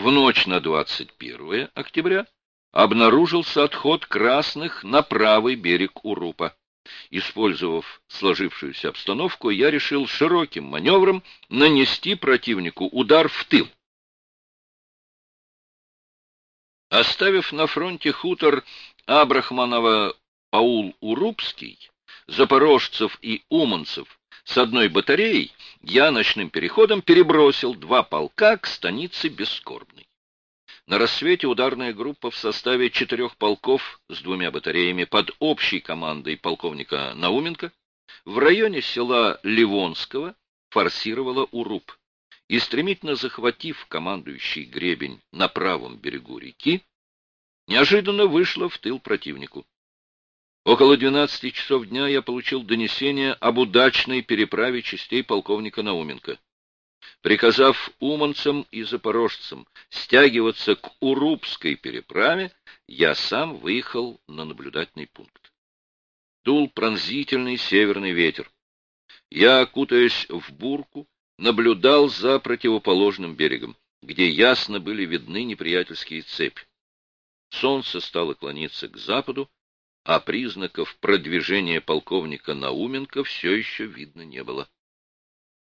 В ночь на 21 октября обнаружился отход красных на правый берег Урупа. Использовав сложившуюся обстановку, я решил широким маневром нанести противнику удар в тыл. Оставив на фронте хутор Абрахманова аул-Урупский, запорожцев и уманцев с одной батареей, я ночным переходом перебросил два полка к станице Бескорбной. На рассвете ударная группа в составе четырех полков с двумя батареями под общей командой полковника Науменко в районе села Ливонского форсировала Уруп и, стремительно захватив командующий гребень на правом берегу реки, неожиданно вышла в тыл противнику. Около 12 часов дня я получил донесение об удачной переправе частей полковника Науменко. Приказав уманцам и запорожцам стягиваться к Урупской переправе, я сам выехал на наблюдательный пункт. Дул пронзительный северный ветер. Я, кутаясь в бурку, наблюдал за противоположным берегом, где ясно были видны неприятельские цепи. Солнце стало клониться к западу, а признаков продвижения полковника Науменко все еще видно не было.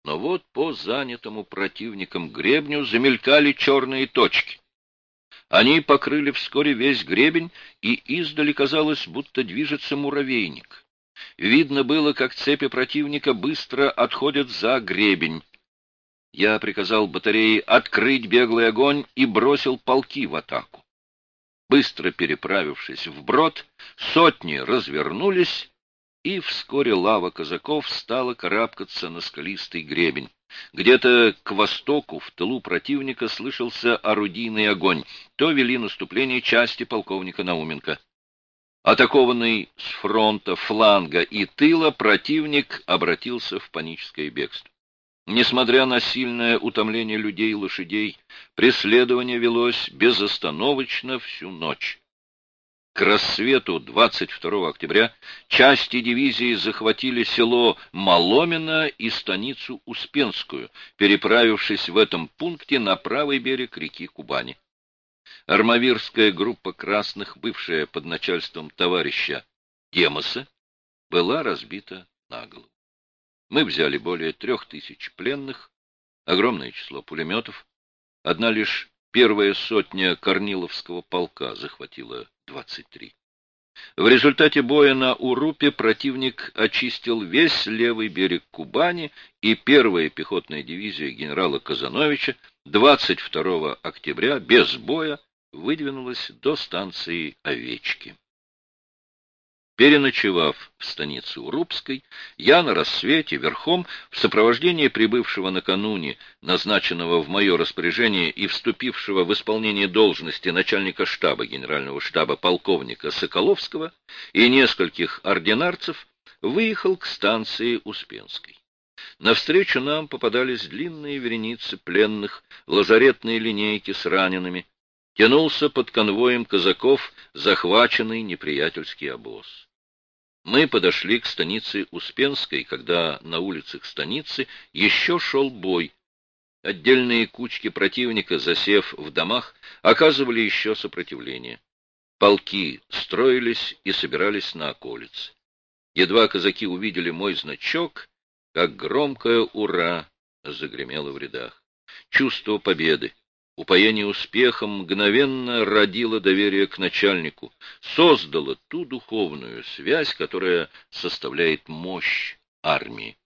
Но вот по занятому противником гребню замелькали черные точки. Они покрыли вскоре весь гребень, и издали казалось, будто движется муравейник. Видно было, как цепи противника быстро отходят за гребень. Я приказал батарее открыть беглый огонь и бросил полки в атаку. Быстро переправившись вброд, сотни развернулись, и вскоре лава казаков стала карабкаться на скалистый гребень. Где-то к востоку, в тылу противника, слышался орудийный огонь. То вели наступление части полковника Науменко. Атакованный с фронта, фланга и тыла, противник обратился в паническое бегство. Несмотря на сильное утомление людей и лошадей, преследование велось безостановочно всю ночь. К рассвету 22 октября части дивизии захватили село Маломино и станицу Успенскую, переправившись в этом пункте на правый берег реки Кубани. Армавирская группа красных, бывшая под начальством товарища Демоса, была разбита на голову. Мы взяли более трех тысяч пленных, огромное число пулеметов. Одна лишь первая сотня Корниловского полка захватила 23. В результате боя на Урупе противник очистил весь левый берег Кубани, и первая пехотная дивизия генерала Казановича 22 октября без боя выдвинулась до станции Овечки. Переночевав в станице Урупской, я на рассвете верхом в сопровождении прибывшего накануне, назначенного в мое распоряжение и вступившего в исполнение должности начальника штаба генерального штаба полковника Соколовского и нескольких ординарцев, выехал к станции Успенской. Навстречу нам попадались длинные вереницы пленных, лазаретные линейки с ранеными. Тянулся под конвоем казаков захваченный неприятельский обоз. Мы подошли к станице Успенской, когда на улицах станицы еще шел бой. Отдельные кучки противника, засев в домах, оказывали еще сопротивление. Полки строились и собирались на околице. Едва казаки увидели мой значок, как громкое «Ура!» загремело в рядах. Чувство победы, Упоение успехом мгновенно родило доверие к начальнику, создало ту духовную связь, которая составляет мощь армии.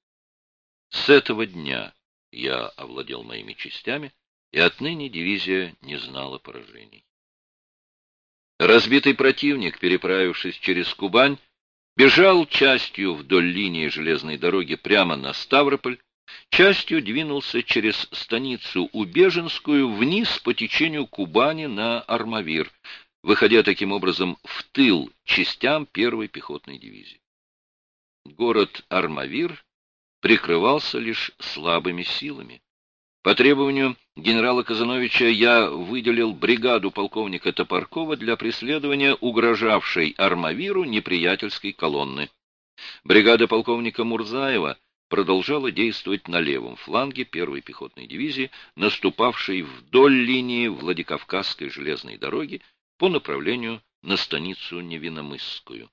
С этого дня я овладел моими частями, и отныне дивизия не знала поражений. Разбитый противник, переправившись через Кубань, бежал частью вдоль линии железной дороги прямо на Ставрополь, частью двинулся через станицу Убеженскую вниз по течению Кубани на Армавир, выходя таким образом в тыл частям первой пехотной дивизии. Город Армавир прикрывался лишь слабыми силами. По требованию генерала Казановича я выделил бригаду полковника Топоркова для преследования угрожавшей Армавиру неприятельской колонны. Бригада полковника Мурзаева продолжала действовать на левом фланге первой пехотной дивизии, наступавшей вдоль линии Владикавказской железной дороги по направлению на станицу Невиномысскую.